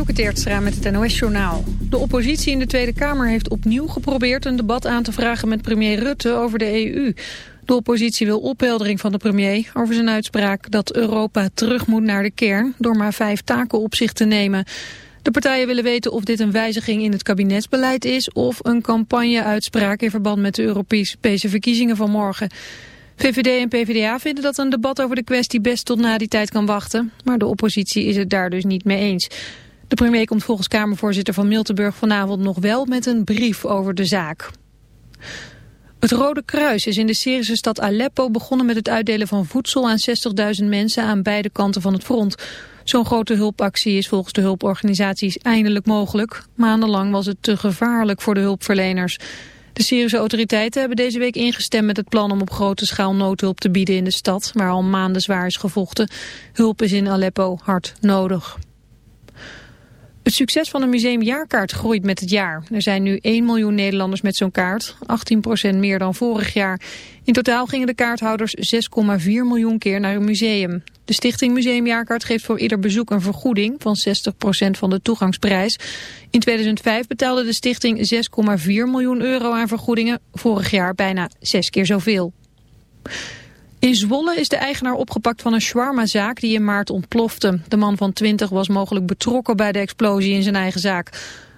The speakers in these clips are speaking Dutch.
Dielke Teertstra met het NOS-journaal. De oppositie in de Tweede Kamer heeft opnieuw geprobeerd een debat aan te vragen met premier Rutte over de EU. De oppositie wil opheldering van de premier over zijn uitspraak dat Europa terug moet naar de kern door maar vijf taken op zich te nemen. De partijen willen weten of dit een wijziging in het kabinetsbeleid is of een campagne-uitspraak in verband met de Europese verkiezingen van morgen. VVD en PvdA vinden dat een debat over de kwestie best tot na die tijd kan wachten. Maar de oppositie is het daar dus niet mee eens. De premier komt volgens Kamervoorzitter van Miltenburg vanavond nog wel met een brief over de zaak. Het Rode Kruis is in de Syrische stad Aleppo begonnen met het uitdelen van voedsel aan 60.000 mensen aan beide kanten van het front. Zo'n grote hulpactie is volgens de hulporganisaties eindelijk mogelijk. Maandenlang was het te gevaarlijk voor de hulpverleners. De Syrische autoriteiten hebben deze week ingestemd met het plan om op grote schaal noodhulp te bieden in de stad, waar al maanden zwaar is gevochten. Hulp is in Aleppo hard nodig. Het succes van de museumjaarkaart groeit met het jaar. Er zijn nu 1 miljoen Nederlanders met zo'n kaart, 18% meer dan vorig jaar. In totaal gingen de kaarthouders 6,4 miljoen keer naar een museum. De stichting Museumjaarkaart geeft voor ieder bezoek een vergoeding van 60% van de toegangsprijs. In 2005 betaalde de stichting 6,4 miljoen euro aan vergoedingen, vorig jaar bijna zes keer zoveel. In Zwolle is de eigenaar opgepakt van een shawarma-zaak die in maart ontplofte. De man van 20 was mogelijk betrokken bij de explosie in zijn eigen zaak.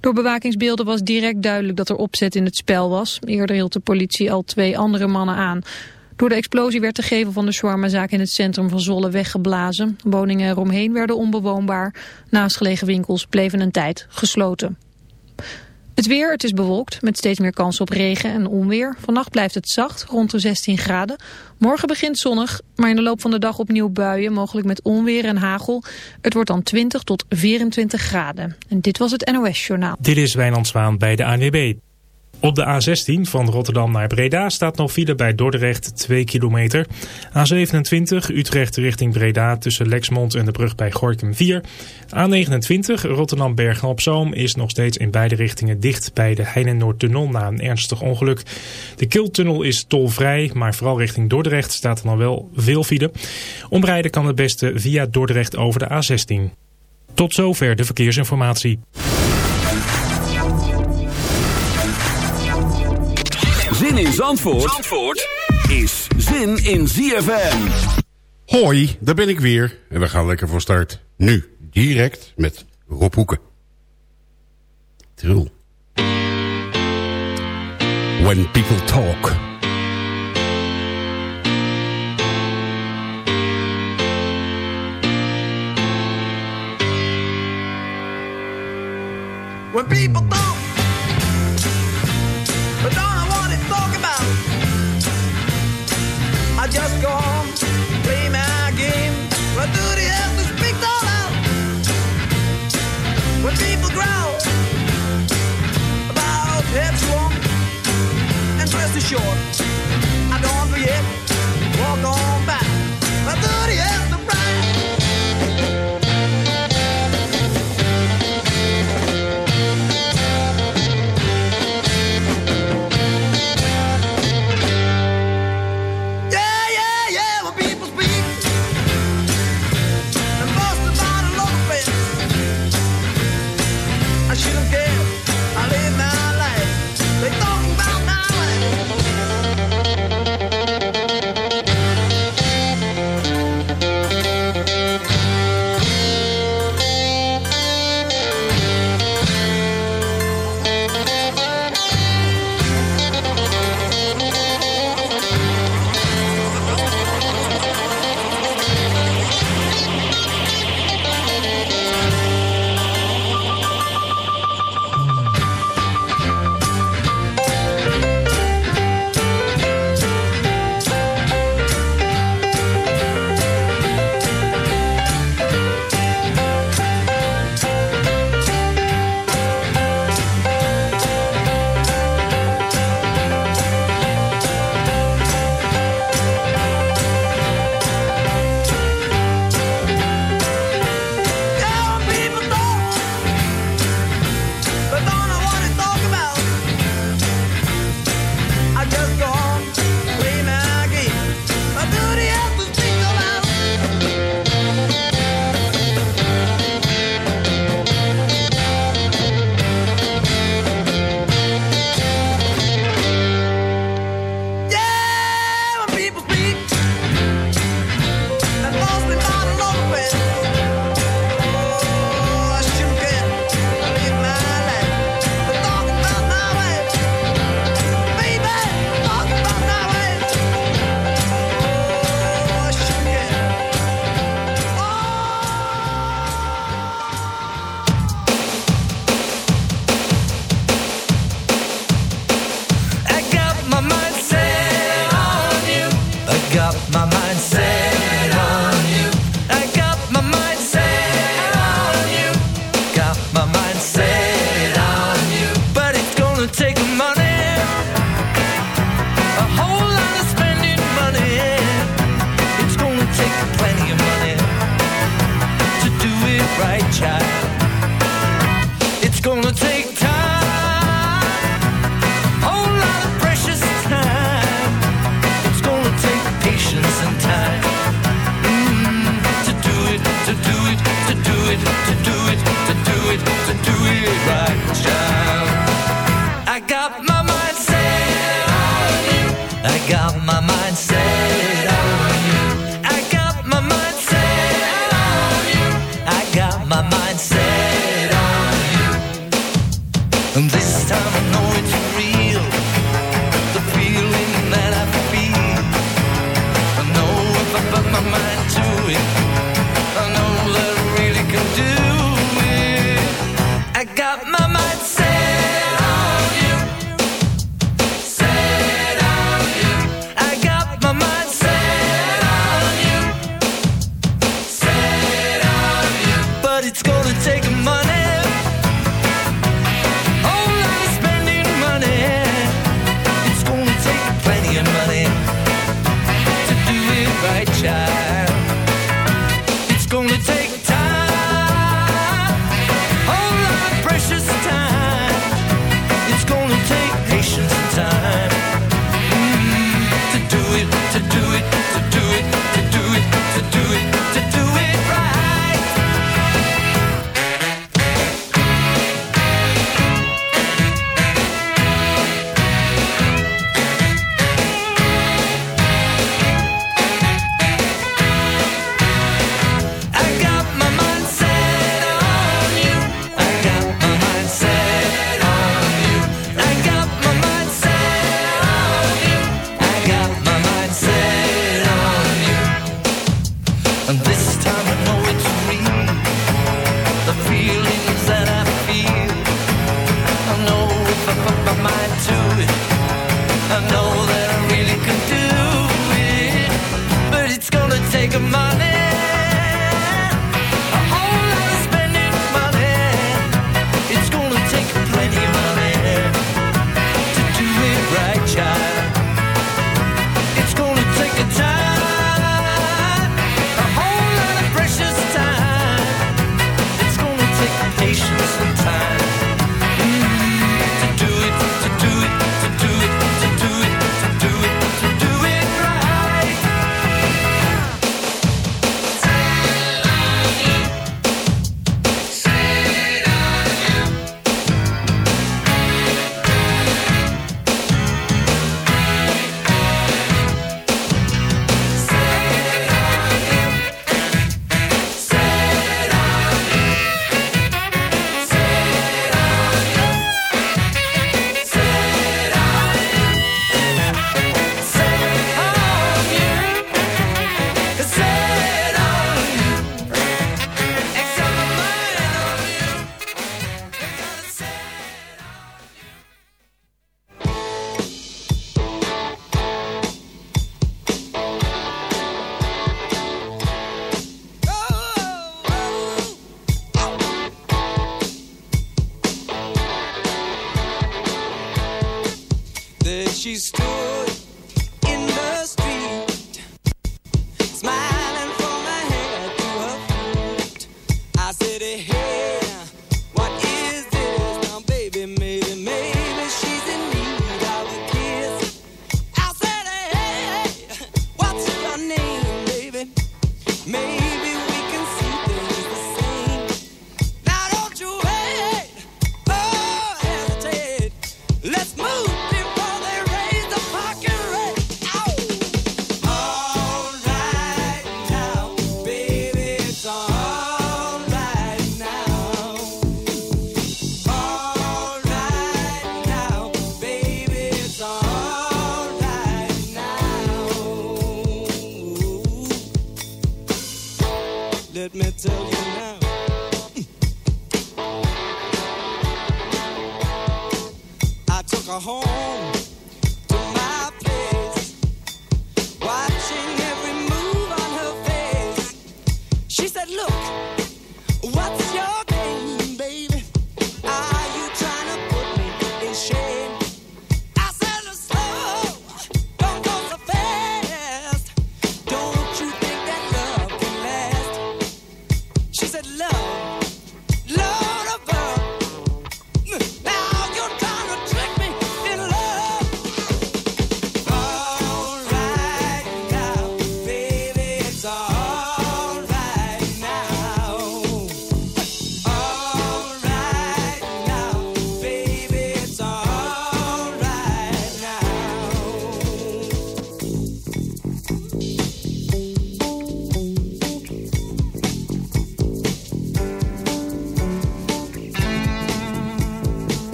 Door bewakingsbeelden was direct duidelijk dat er opzet in het spel was. Eerder hield de politie al twee andere mannen aan. Door de explosie werd de gevel van de shawarma-zaak in het centrum van Zwolle weggeblazen. Woningen eromheen werden onbewoonbaar. Naastgelegen winkels bleven een tijd gesloten. Het weer, het is bewolkt met steeds meer kans op regen en onweer. Vannacht blijft het zacht, rond de 16 graden. Morgen begint zonnig, maar in de loop van de dag opnieuw buien, mogelijk met onweer en hagel. Het wordt dan 20 tot 24 graden. En dit was het NOS Journaal. Dit is Wijnand Zwaan bij de ANWB. Op de A16 van Rotterdam naar Breda staat nog file bij Dordrecht 2 kilometer. A27 Utrecht richting Breda tussen Lexmond en de brug bij Gorkum 4. A29 Rotterdam-Bergen op Zoom is nog steeds in beide richtingen dicht bij de Heine-Noordtunnel na een ernstig ongeluk. De Kiltunnel is tolvrij, maar vooral richting Dordrecht staat er dan wel veel file. Omrijden kan het beste via Dordrecht over de A16. Tot zover de verkeersinformatie. Zin in Zandvoort, Zandvoort is zin in ZFM. Hoi, daar ben ik weer. En we gaan lekker voor start. Nu, direct met Rob Hoeken. True. When people talk. When people Just go home, play my game. Do they have to speak all out? When people growl about headstrong and dress too short,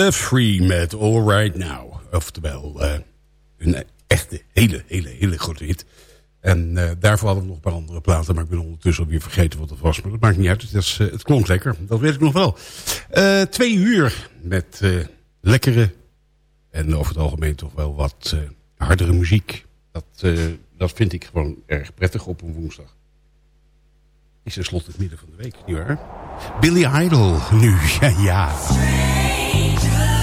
The Free met All Right Now. Oftewel, uh, een echte, hele, hele, hele grote hit. En eh, daarvoor hadden we nog een paar andere platen. Maar ik ben ondertussen alweer vergeten wat het was. Maar dat maakt niet uit. Het, is, eh, het klonk lekker. Dat weet ik nog wel. twee uur met lekkere en over het algemeen toch wel wat hardere muziek. Dat, dat vind ik gewoon erg prettig op een woensdag is tenslotte het midden van de week, nietwaar? Billy Idol nu, ja. ja. Angel.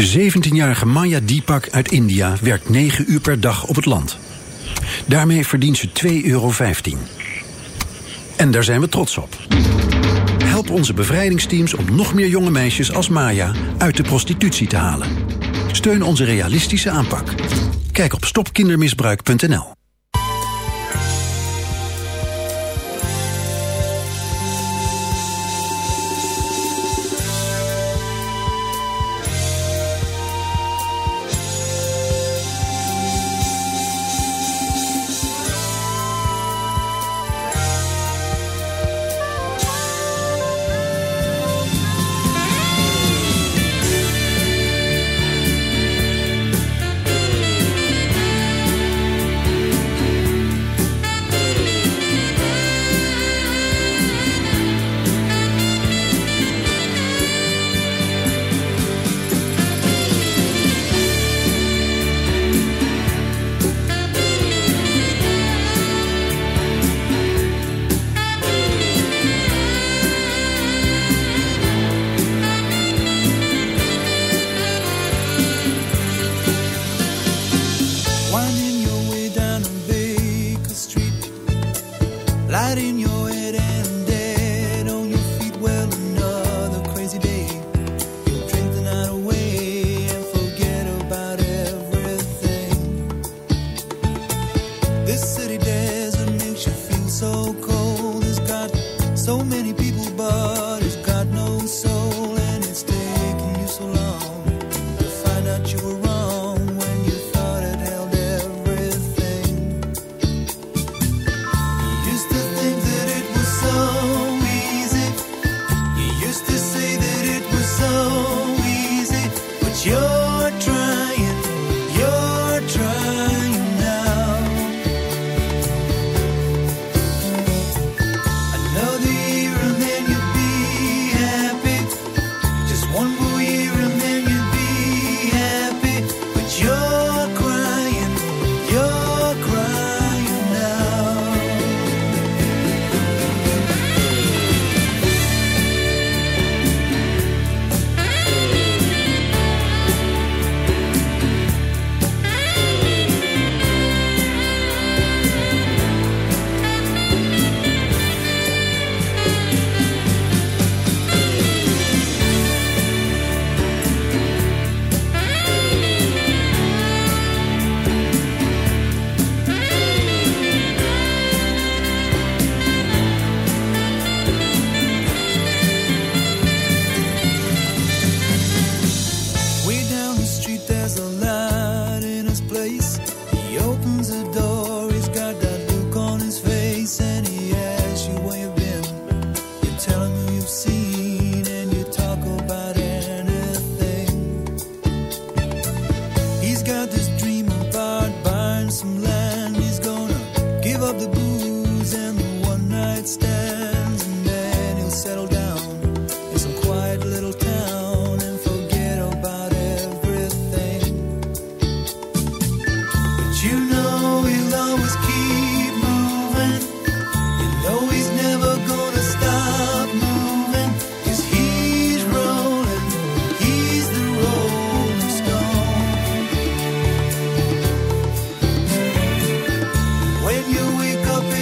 De 17-jarige Maya Deepak uit India werkt 9 uur per dag op het land. Daarmee verdient ze 2,15 euro. En daar zijn we trots op. Help onze bevrijdingsteams om nog meer jonge meisjes als Maya uit de prostitutie te halen. Steun onze realistische aanpak. Kijk op stopkindermisbruik.nl. You.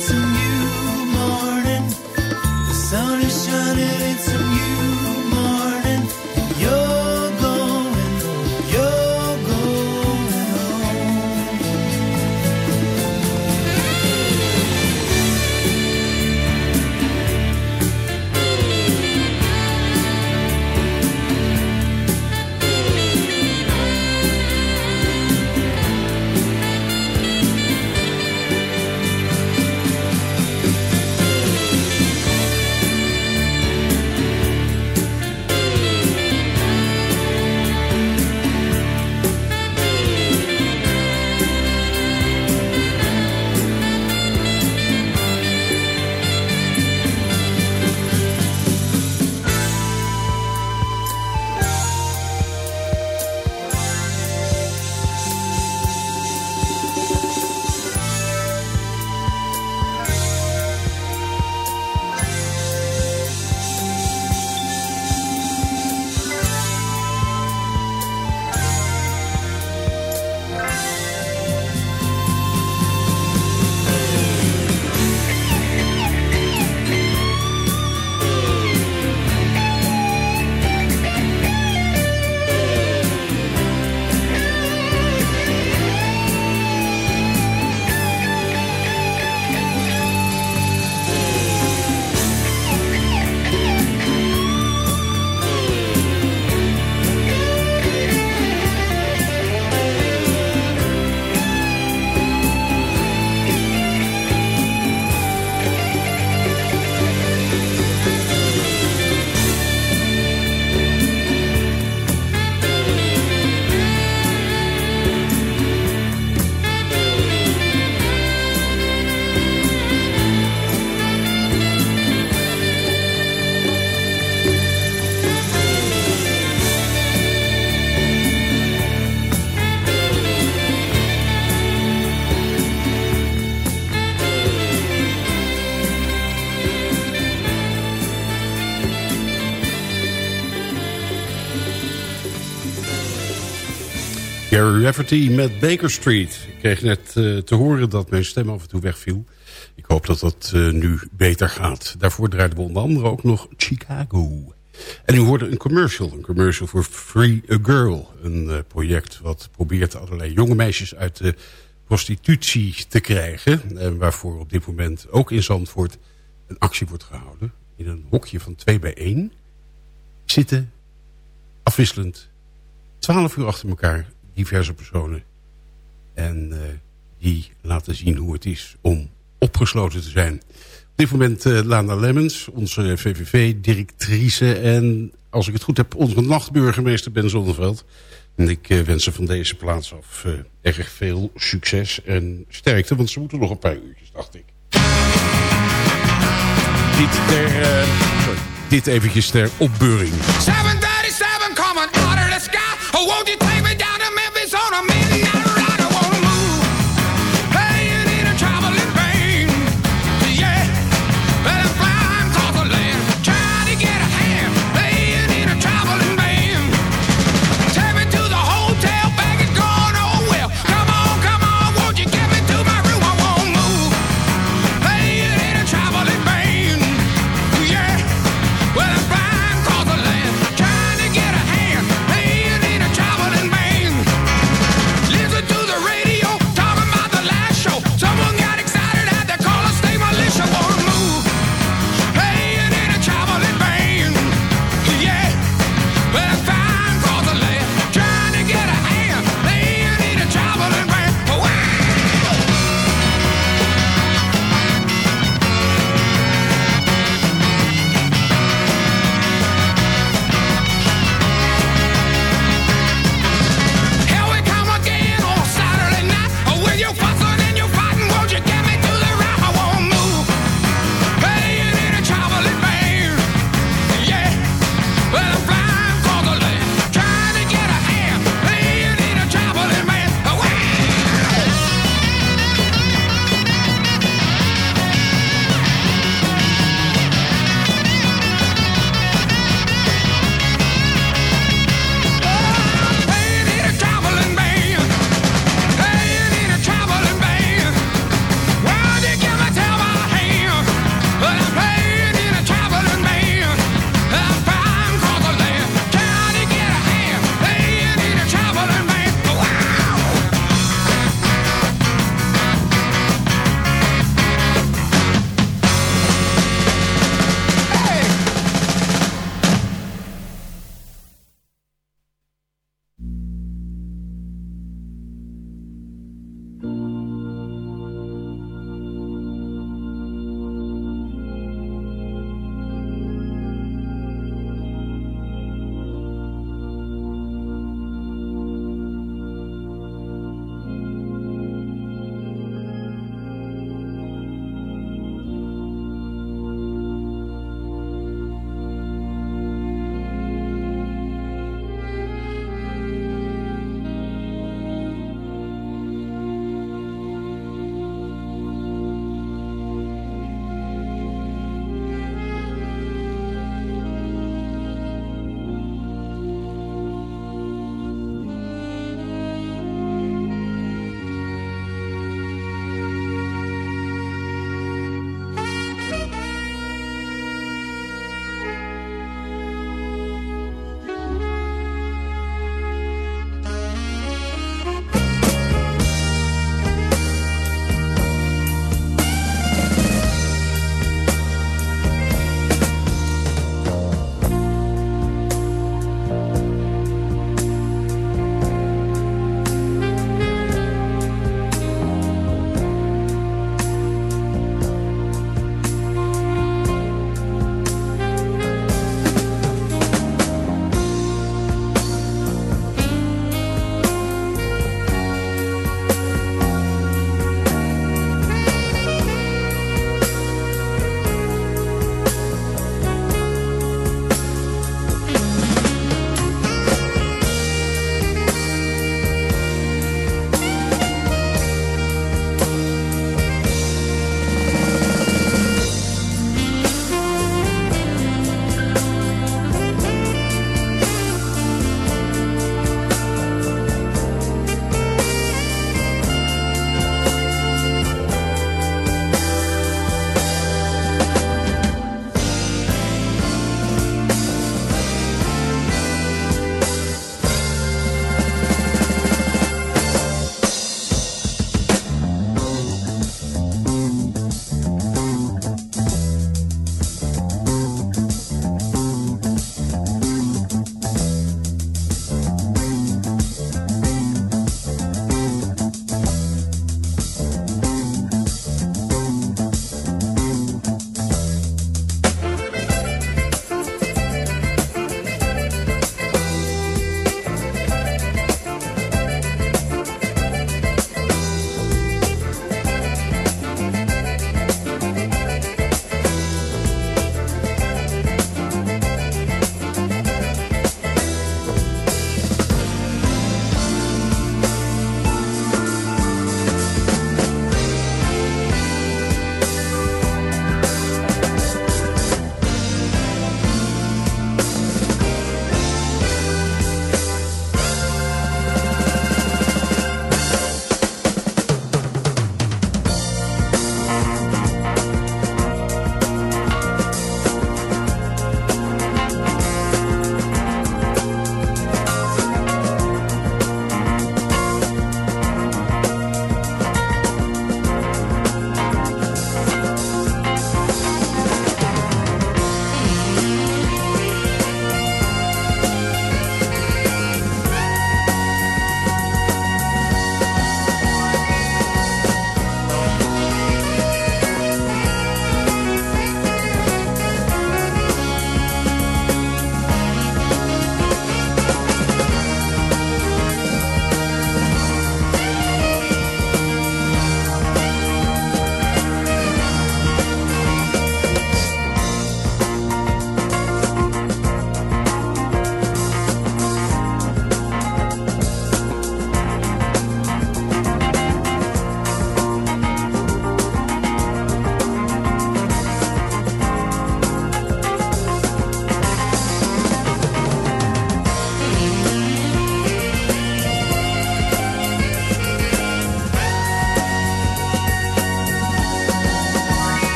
So. Gary Rafferty met Baker Street. Ik kreeg net uh, te horen dat mijn stem af en toe wegviel. Ik hoop dat dat uh, nu beter gaat. Daarvoor draaiden we onder andere ook nog Chicago. En u hoorde een commercial. Een commercial voor Free a Girl. Een uh, project wat probeert allerlei jonge meisjes uit de prostitutie te krijgen. En waarvoor op dit moment ook in Zandvoort een actie wordt gehouden. In een hokje van 2 bij 1 zitten afwisselend 12 uur achter elkaar diverse personen. En uh, die laten zien hoe het is om opgesloten te zijn. Op dit moment uh, Lana Lemmens, onze VVV-directrice... en als ik het goed heb, onze nachtburgemeester Ben Zonneveld. En ik uh, wens ze van deze plaats af erg veel succes en sterkte... want ze moeten nog een paar uurtjes, dacht ik. Dit, ter, sorry, dit eventjes ter opbeuring. 737 coming out of the sky.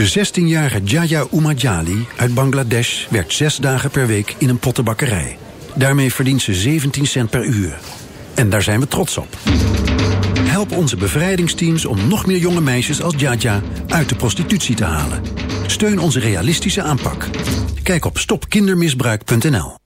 De 16-jarige Jaya Umajali uit Bangladesh werkt zes dagen per week in een pottenbakkerij. Daarmee verdient ze 17 cent per uur. En daar zijn we trots op. Help onze bevrijdingsteams om nog meer jonge meisjes als Jaja uit de prostitutie te halen. Steun onze realistische aanpak. Kijk op stopkindermisbruik.nl.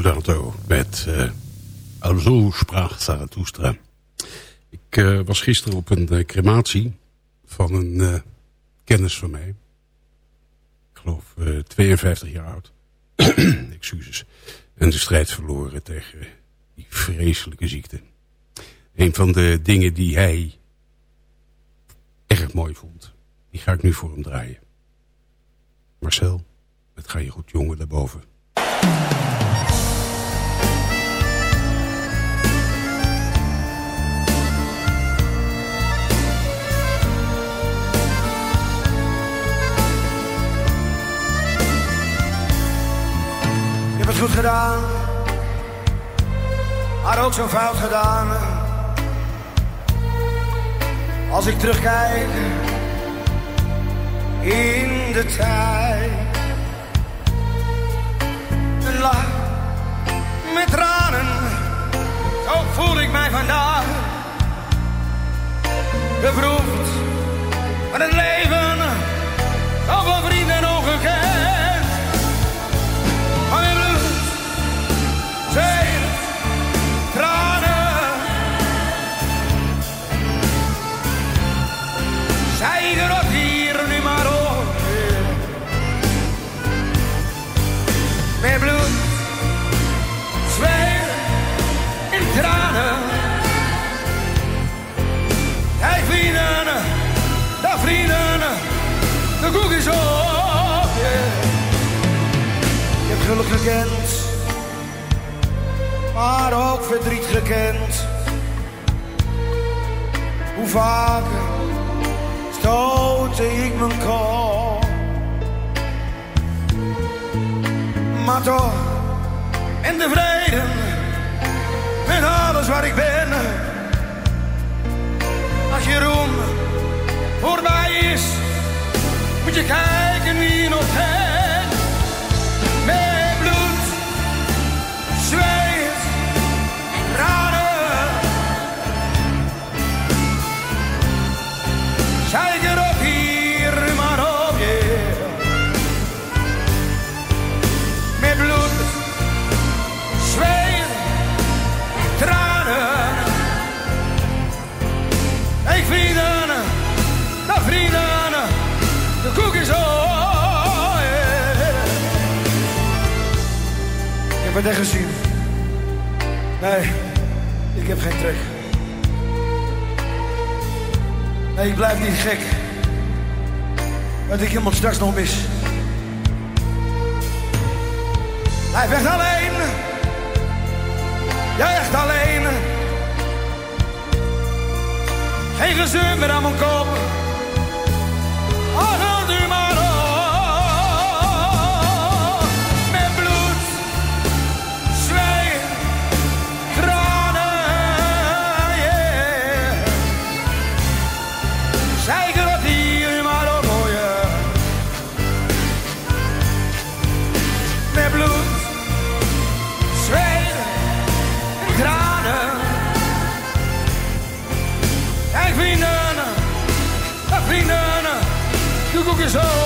Deodato met uh, Alzo spraach Zarathustra. Ik uh, was gisteren op een uh, crematie van een kennis van mij. Ik geloof 52 jaar oud. Excuses. En de strijd verloren tegen die vreselijke ziekte. Een van de dingen die hij erg mooi vond. Die ga ik nu voor hem draaien. Marcel, het ga je goed jongen daarboven. Het goed gedaan, maar ook zo fout gedaan. Als ik terugkijk in de tijd. Een lach met tranen, zo voel ik mij vandaag. Beproefd met het leven, gekend, maar ook verdriet gekend. Hoe vaak stootte ik mijn kop. Maar toch ben tevreden met alles waar ik ben. Als je roem voorbij is, moet je kijken wie nog kent. Het echt gezien. Nee, ik heb geen trek. Nee, ik blijf niet gek. Dat ik iemand straks nog mis. Blijf echt alleen. Ja, echt alleen. Geen gezeur meer aan mijn kop. is.